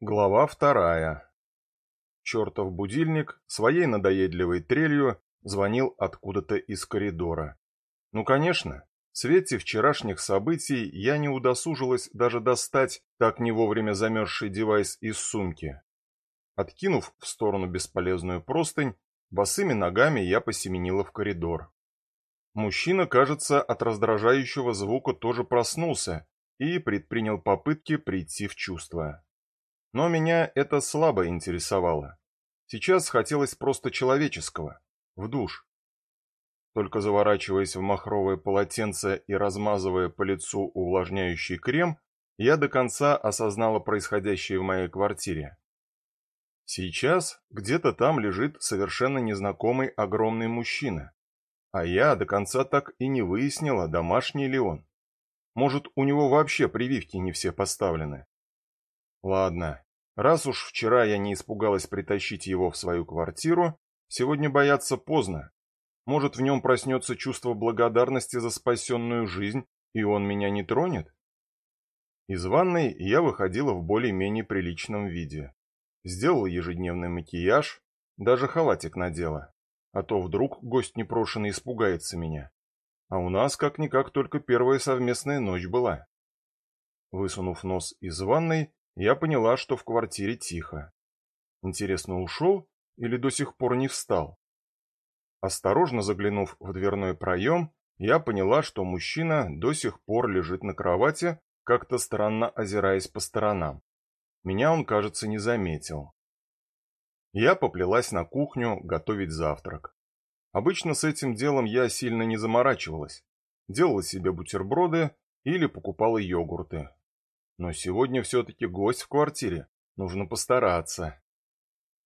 Глава вторая. Чертов будильник своей надоедливой трелью звонил откуда-то из коридора. Ну, конечно, в свете вчерашних событий я не удосужилась даже достать так не вовремя замерзший девайс из сумки. Откинув в сторону бесполезную простынь, босыми ногами я посеменила в коридор. Мужчина, кажется, от раздражающего звука тоже проснулся и предпринял попытки прийти в чувство. Но меня это слабо интересовало. Сейчас хотелось просто человеческого, в душ. Только заворачиваясь в махровое полотенце и размазывая по лицу увлажняющий крем, я до конца осознала происходящее в моей квартире. Сейчас где-то там лежит совершенно незнакомый огромный мужчина, а я до конца так и не выяснила, домашний ли он. Может, у него вообще прививки не все поставлены. Ладно, раз уж вчера я не испугалась притащить его в свою квартиру, сегодня бояться поздно. Может, в нем проснется чувство благодарности за спасенную жизнь, и он меня не тронет? Из ванной я выходила в более-менее приличном виде. Сделала ежедневный макияж, даже халатик надела. А то вдруг гость непрошенный испугается меня. А у нас как-никак только первая совместная ночь была. Высунув нос из ванной, я поняла, что в квартире тихо. Интересно, ушел или до сих пор не встал? Осторожно заглянув в дверной проем, я поняла, что мужчина до сих пор лежит на кровати, как-то странно озираясь по сторонам. Меня он, кажется, не заметил. Я поплелась на кухню готовить завтрак. Обычно с этим делом я сильно не заморачивалась. Делала себе бутерброды или покупала йогурты. Но сегодня все-таки гость в квартире. Нужно постараться.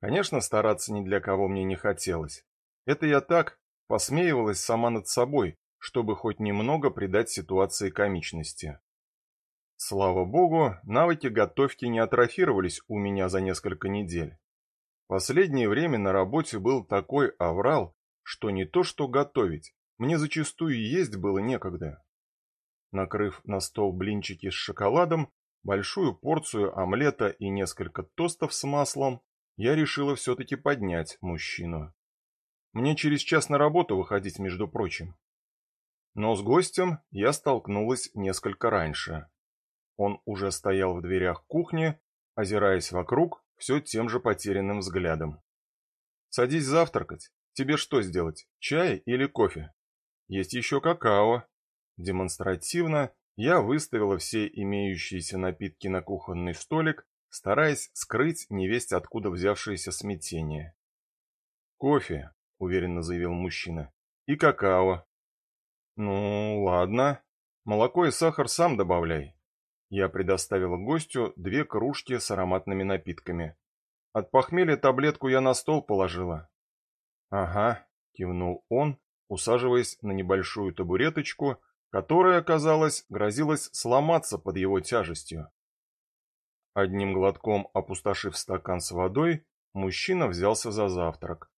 Конечно, стараться ни для кого мне не хотелось. Это я так посмеивалась сама над собой, чтобы хоть немного придать ситуации комичности. Слава богу, навыки готовки не атрофировались у меня за несколько недель. Последнее время на работе был такой аврал, что не то что готовить, мне зачастую есть было некогда. Накрыв на стол блинчики с шоколадом, большую порцию омлета и несколько тостов с маслом, я решила все-таки поднять мужчину. Мне через час на работу выходить, между прочим. Но с гостем я столкнулась несколько раньше. Он уже стоял в дверях кухни, озираясь вокруг все тем же потерянным взглядом. «Садись завтракать», Тебе что сделать, чай или кофе? Есть еще какао. Демонстративно я выставила все имеющиеся напитки на кухонный столик, стараясь скрыть невесть откуда взявшееся смятение. «Кофе», — уверенно заявил мужчина, — «и какао». «Ну, ладно. Молоко и сахар сам добавляй». Я предоставила гостю две кружки с ароматными напитками. От похмелья таблетку я на стол положила, «Ага», — кивнул он, усаживаясь на небольшую табуреточку, которая, казалось, грозилась сломаться под его тяжестью. Одним глотком опустошив стакан с водой, мужчина взялся за завтрак.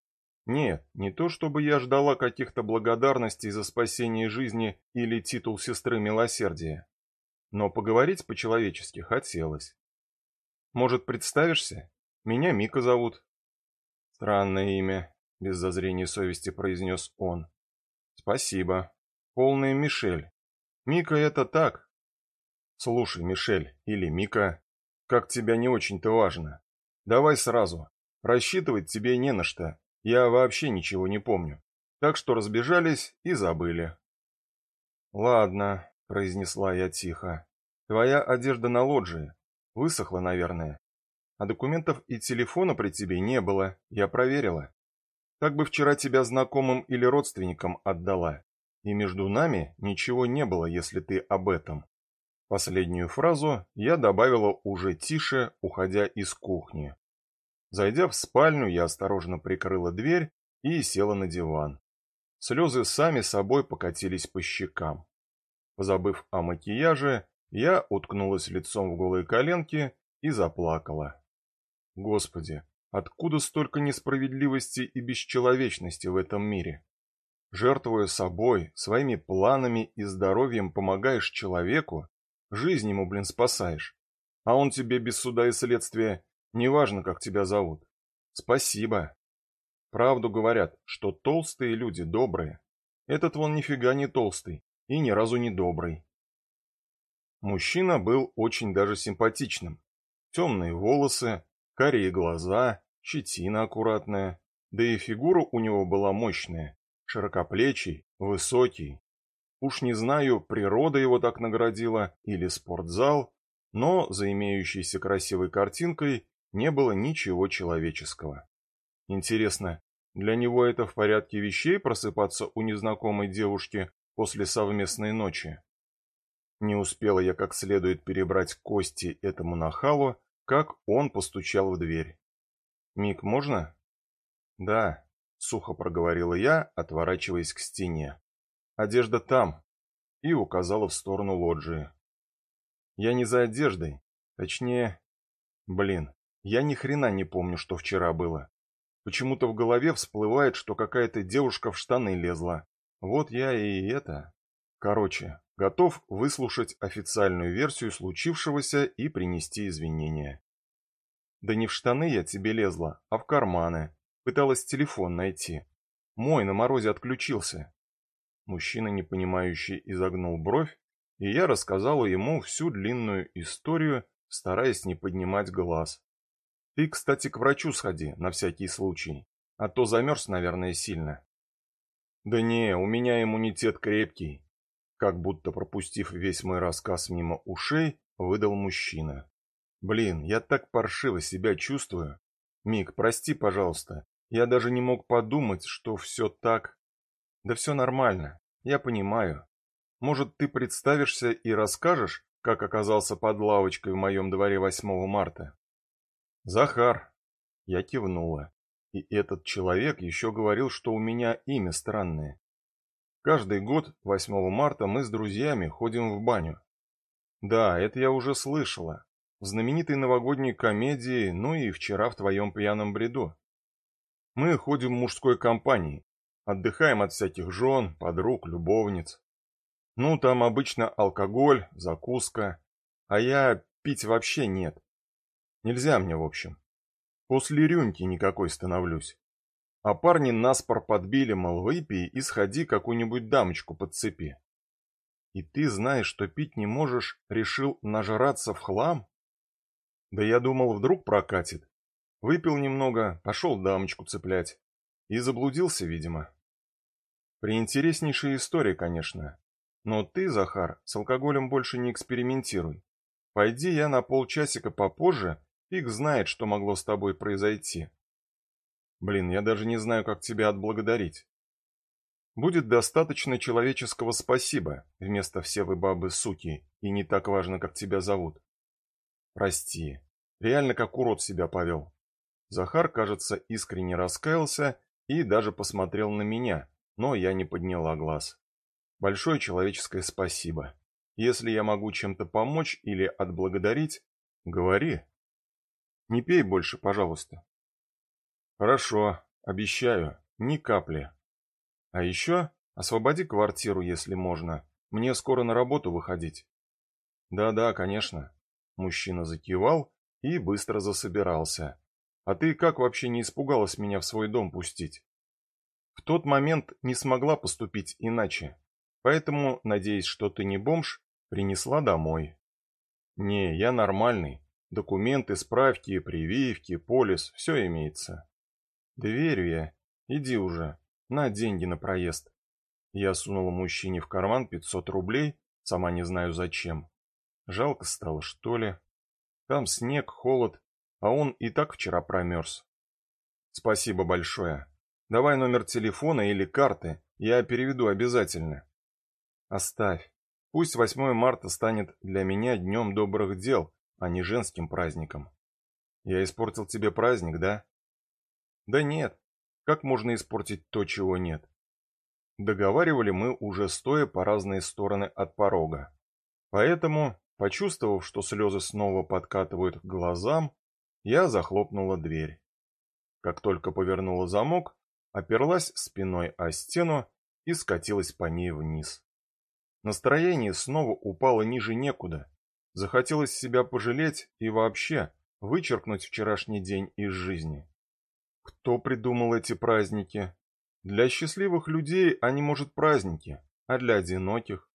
Нет, не то чтобы я ждала каких-то благодарностей за спасение жизни или титул сестры милосердия, но поговорить по-человечески хотелось. Может, представишься? Меня Мика зовут. Странное имя, без зазрения совести произнес он. Спасибо. Полная Мишель. Мика это так. Слушай, Мишель или Мика, как тебя не очень-то важно. Давай сразу. Рассчитывать тебе не на что. Я вообще ничего не помню. Так что разбежались и забыли. Ладно, произнесла я тихо. Твоя одежда на лоджии. Высохла, наверное. А документов и телефона при тебе не было, я проверила. Так бы вчера тебя знакомым или родственникам отдала. И между нами ничего не было, если ты об этом. Последнюю фразу я добавила уже тише, уходя из кухни. Зайдя в спальню, я осторожно прикрыла дверь и села на диван. Слезы сами собой покатились по щекам. Позабыв о макияже, я уткнулась лицом в голые коленки и заплакала. Господи, Откуда столько несправедливости и бесчеловечности в этом мире? Жертвуя собой, своими планами и здоровьем помогаешь человеку, жизнь ему, блин, спасаешь. А он тебе без суда и следствия, неважно, как тебя зовут. Спасибо. Правду говорят, что толстые люди добрые. Этот вон нифига не толстый и ни разу не добрый. Мужчина был очень даже симпатичным. Темные волосы, карие глаза, щетина аккуратная, да и фигура у него была мощная, широкоплечий, высокий. Уж не знаю, природа его так наградила или спортзал, но за имеющейся красивой картинкой не было ничего человеческого. Интересно, для него это в порядке вещей просыпаться у незнакомой девушки после совместной ночи? Не успела я как следует перебрать кости этому нахалу, как он постучал в дверь. «Мик, можно?» «Да», — сухо проговорила я, отворачиваясь к стене. «Одежда там», — и указала в сторону лоджии. «Я не за одеждой. Точнее... Блин, я ни хрена не помню, что вчера было. Почему-то в голове всплывает, что какая-то девушка в штаны лезла. Вот я и это... Короче, готов выслушать официальную версию случившегося и принести извинения. Да не в штаны я тебе лезла, а в карманы. Пыталась телефон найти. Мой на морозе отключился. Мужчина, непонимающий, изогнул бровь, и я рассказала ему всю длинную историю, стараясь не поднимать глаз. Ты, кстати, к врачу сходи, на всякий случай, а то замерз, наверное, сильно. Да не, у меня иммунитет крепкий. Как будто пропустив весь мой рассказ мимо ушей, выдал мужчина. Блин, я так паршиво себя чувствую. Мик, прости, пожалуйста. Я даже не мог подумать, что все так... Да все нормально, я понимаю. Может, ты представишься и расскажешь, как оказался под лавочкой в моем дворе 8 марта? Захар. Я кивнула. И этот человек еще говорил, что у меня имя странное. Каждый год 8 марта мы с друзьями ходим в баню. Да, это я уже слышала. В знаменитой новогодней комедии, ну и вчера в твоем пьяном бреду. Мы ходим в мужской компании, отдыхаем от всяких жен, подруг, любовниц. Ну, там обычно алкоголь, закуска, а я пить вообще нет. Нельзя мне, в общем. После рюмки никакой становлюсь. А парни наспор подбили, мол, выпей и сходи какую-нибудь дамочку подцепи. И ты, знаешь, что пить не можешь, решил нажраться в хлам? Да я думал, вдруг прокатит. Выпил немного, пошел дамочку цеплять. И заблудился, видимо. Приинтереснейшая история, конечно. Но ты, Захар, с алкоголем больше не экспериментируй. Пойди я на полчасика попозже, фиг знает, что могло с тобой произойти. Блин, я даже не знаю, как тебя отблагодарить. Будет достаточно человеческого спасибо вместо «все вы бабы суки» и не так важно, как тебя зовут. Прости. Реально как урод себя повел. Захар, кажется, искренне раскаялся и даже посмотрел на меня, но я не подняла глаз. Большое человеческое спасибо. Если я могу чем-то помочь или отблагодарить, говори. Не пей больше, пожалуйста. Хорошо, обещаю, ни капли. А еще освободи квартиру, если можно. Мне скоро на работу выходить. Да-да, конечно. Мужчина закивал и быстро засобирался. А ты как вообще не испугалась меня в свой дом пустить? В тот момент не смогла поступить иначе. Поэтому, надеясь, что ты не бомж, принесла домой. Не, я нормальный. Документы, справки, прививки, полис, все имеется. Да верю я. Иди уже. На деньги на проезд. Я сунула мужчине в карман 500 рублей, сама не знаю зачем. Жалко стало, что ли? Там снег, холод, а он и так вчера промерз. Спасибо большое. Давай номер телефона или карты, я переведу обязательно. Оставь. Пусть 8 марта станет для меня днем добрых дел, а не женским праздником. Я испортил тебе праздник, да? Да нет. Как можно испортить то, чего нет? Договаривали мы уже стоя по разные стороны от порога. Поэтому Почувствовав, что слезы снова подкатывают к глазам, я захлопнула дверь. Как только повернула замок, оперлась спиной о стену и скатилась по ней вниз. Настроение снова упало ниже некуда, Захотелось себя пожалеть и вообще вычеркнуть вчерашний день из жизни. Кто придумал эти праздники? Для счастливых людей они, может, праздники, а для одиноких?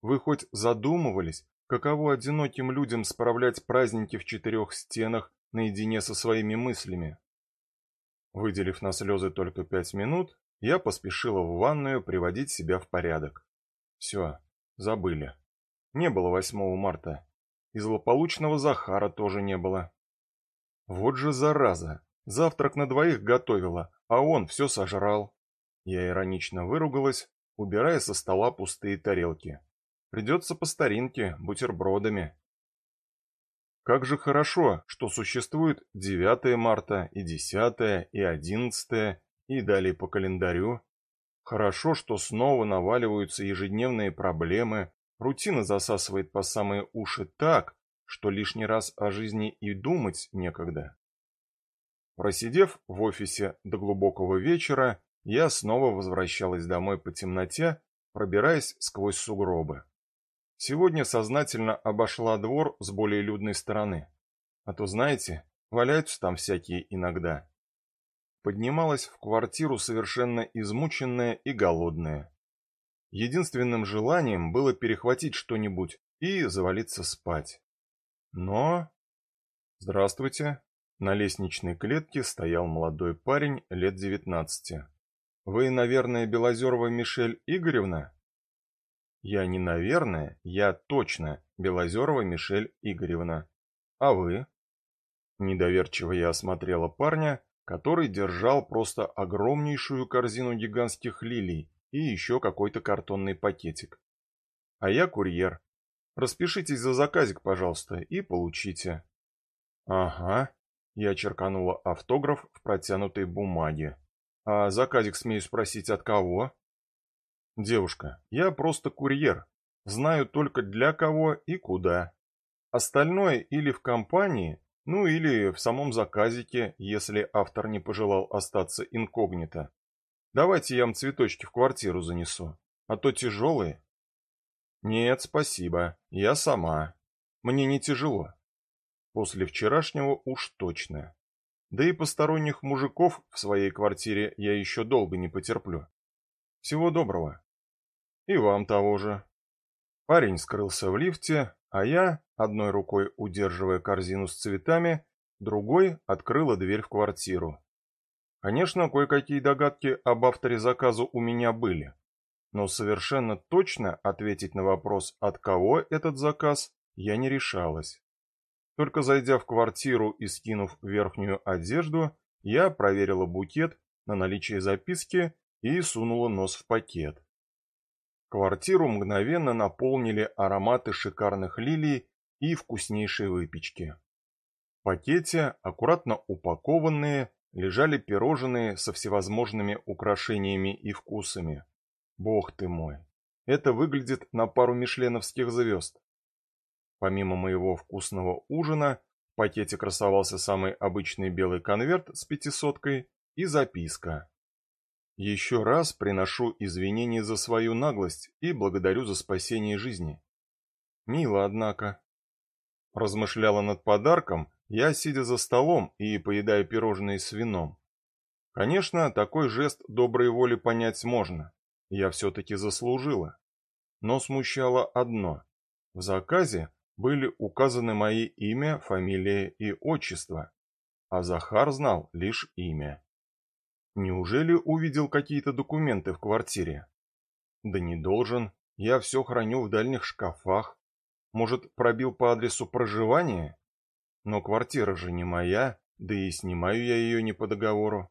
Вы хоть задумывались, каково одиноким людям справлять праздники в четырех стенах наедине со своими мыслями? Выделив на слезы только пять минут, я поспешила в ванную приводить себя в порядок. Все, забыли. Не было 8 марта. И злополучного Захара тоже не было. Вот же зараза! Завтрак на двоих готовила, а он все сожрал. Я иронично выругалась, убирая со стола пустые тарелки. Придется по старинке, бутербродами. Как же хорошо, что существует 9 марта и 10 и 11 и далее по календарю. Хорошо, что снова наваливаются ежедневные проблемы, рутина засасывает по самые уши так, что лишний раз о жизни и думать некогда. Просидев в офисе до глубокого вечера, я снова возвращалась домой по темноте, пробираясь сквозь сугробы. Сегодня сознательно обошла двор с более людной стороны. А то, знаете, валяются там всякие иногда. Поднималась в квартиру совершенно измученная и голодная. Единственным желанием было перехватить что-нибудь и завалиться спать. Но... Здравствуйте. На лестничной клетке стоял молодой парень лет девятнадцати. Вы, наверное, Белозерова Мишель Игоревна? Я не наверное, я точно Белозерова Мишель Игоревна. А вы? Недоверчиво я осмотрела парня, который держал просто огромнейшую корзину гигантских лилий и еще какой-то картонный пакетик. А я курьер. Распишитесь за заказик, пожалуйста, и получите. Ага. Я черканула автограф в протянутой бумаге. А заказик, смею спросить, от кого? Девушка, я просто курьер. Знаю только для кого и куда. Остальное или в компании, ну или в самом заказике, если автор не пожелал остаться инкогнито. Давайте я вам цветочки в квартиру занесу, а то тяжелые. Нет, спасибо, я сама. Мне не тяжело. После вчерашнего уж точно. Да и посторонних мужиков в своей квартире я еще долго не потерплю. Всего доброго. И вам того же. Парень скрылся в лифте, а я, одной рукой удерживая корзину с цветами, другой открыла дверь в квартиру. Конечно, кое-какие догадки об авторе заказа у меня были, но совершенно точно ответить на вопрос, от кого этот заказ, я не решалась. Только зайдя в квартиру и скинув верхнюю одежду, я проверила букет на наличие записки и сунула нос в пакет. Квартиру мгновенно наполнили ароматы шикарных лилий и вкуснейшей выпечки. В пакете, аккуратно упакованные, лежали пирожные со всевозможными украшениями и вкусами. Бог ты мой, это выглядит на пару мишленовских звезд. Помимо моего вкусного ужина, в пакете красовался самый обычный белый конверт с пятисоткой и записка. Еще раз приношу извинения за свою наглость и благодарю за спасение жизни. Мило, однако. Размышляла над подарком, я сидя за столом и поедая пирожные с вином. Конечно, такой жест доброй воли понять можно. Я все-таки заслужила. Но смущало одно. В заказе были указаны мои имя, фамилия и отчество, а Захар знал лишь имя. Неужели увидел какие-то документы в квартире? Да не должен, я все храню в дальних шкафах. Может, пробил по адресу проживания? Но квартира же не моя, да и снимаю я ее не по договору.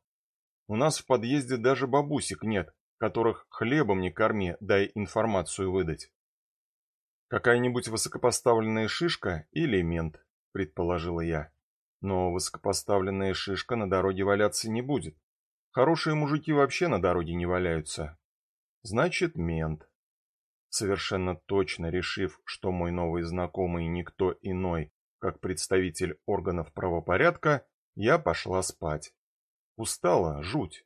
У нас в подъезде даже бабусек нет, которых хлебом не корми, дай информацию выдать. Какая-нибудь высокопоставленная шишка или мент, предположила я. Но высокопоставленная шишка на дороге валяться не будет. Хорошие мужики вообще на дороге не валяются. Значит, мент. Совершенно точно решив, что мой новый знакомый никто иной, как представитель органов правопорядка, я пошла спать. Устала, жуть.